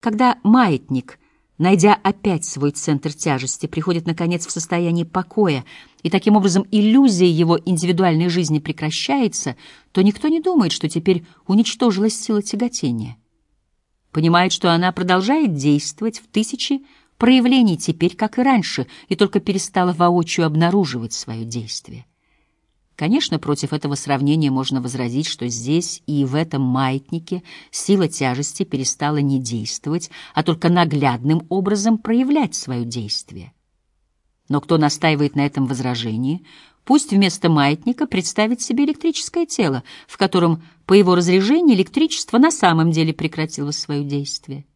Когда маятник, найдя опять свой центр тяжести, приходит, наконец, в состояние покоя, и таким образом иллюзия его индивидуальной жизни прекращается, то никто не думает, что теперь уничтожилась сила тяготения. Понимает, что она продолжает действовать в тысячи проявлений теперь, как и раньше, и только перестала воочию обнаруживать свое действие. Конечно, против этого сравнения можно возразить, что здесь и в этом маятнике сила тяжести перестала не действовать, а только наглядным образом проявлять свое действие. Но кто настаивает на этом возражении, пусть вместо маятника представит себе электрическое тело, в котором по его разряжении электричество на самом деле прекратило свое действие.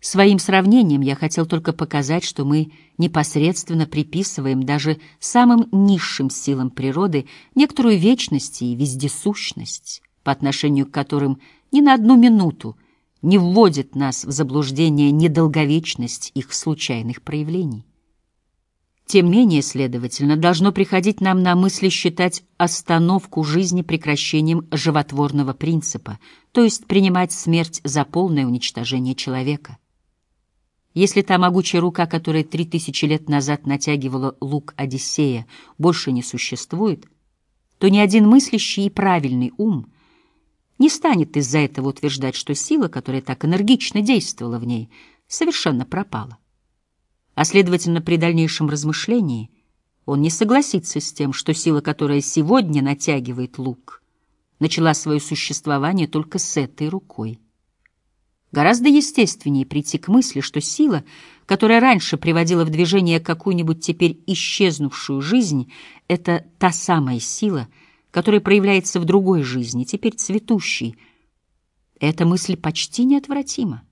Своим сравнением я хотел только показать, что мы непосредственно приписываем даже самым низшим силам природы некоторую вечность и вездесущность, по отношению к которым ни на одну минуту не вводит нас в заблуждение недолговечность их случайных проявлений. Тем менее, следовательно, должно приходить нам на мысли считать остановку жизни прекращением животворного принципа, то есть принимать смерть за полное уничтожение человека. Если та могучая рука, которая три тысячи лет назад натягивала лук Одиссея, больше не существует, то ни один мыслящий и правильный ум не станет из-за этого утверждать, что сила, которая так энергично действовала в ней, совершенно пропала. А следовательно, при дальнейшем размышлении он не согласится с тем, что сила, которая сегодня натягивает лук, начала свое существование только с этой рукой. Гораздо естественнее прийти к мысли, что сила, которая раньше приводила в движение какую-нибудь теперь исчезнувшую жизнь, это та самая сила, которая проявляется в другой жизни, теперь цветущей. Эта мысль почти неотвратима.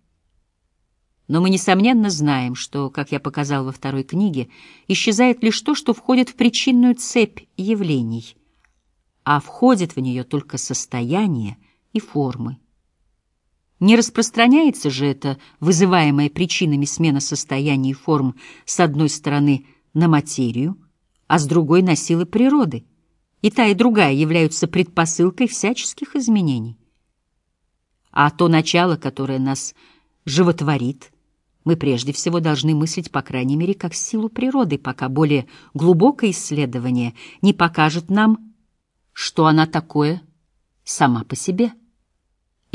Но мы, несомненно, знаем, что, как я показал во второй книге, исчезает лишь то, что входит в причинную цепь явлений, а входит в нее только состояние и формы. Не распространяется же это вызываемая причинами смена состояний и форм с одной стороны на материю, а с другой на силы природы, и та и другая являются предпосылкой всяческих изменений. А то начало, которое нас животворит, мы прежде всего должны мыслить, по крайней мере, как силу природы, пока более глубокое исследование не покажет нам, что она такое сама по себе.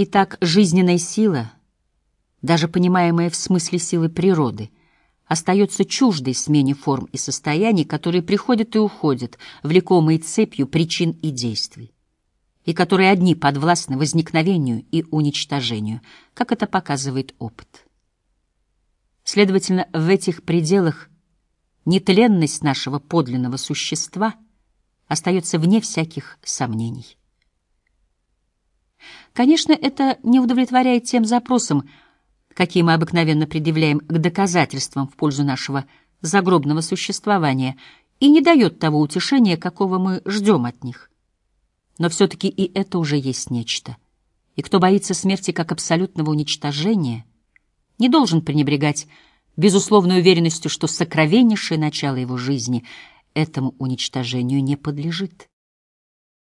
Итак, жизненная сила, даже понимаемая в смысле силы природы, остается чуждой смене форм и состояний, которые приходят и уходят, влекомые цепью причин и действий, и которые одни подвластны возникновению и уничтожению, как это показывает опыт. Следовательно, в этих пределах нетленность нашего подлинного существа остается вне всяких сомнений. Конечно, это не удовлетворяет тем запросам, какие мы обыкновенно предъявляем к доказательствам в пользу нашего загробного существования, и не дает того утешения, какого мы ждем от них. Но все-таки и это уже есть нечто. И кто боится смерти как абсолютного уничтожения, не должен пренебрегать безусловной уверенностью, что сокровеннейшее начало его жизни этому уничтожению не подлежит.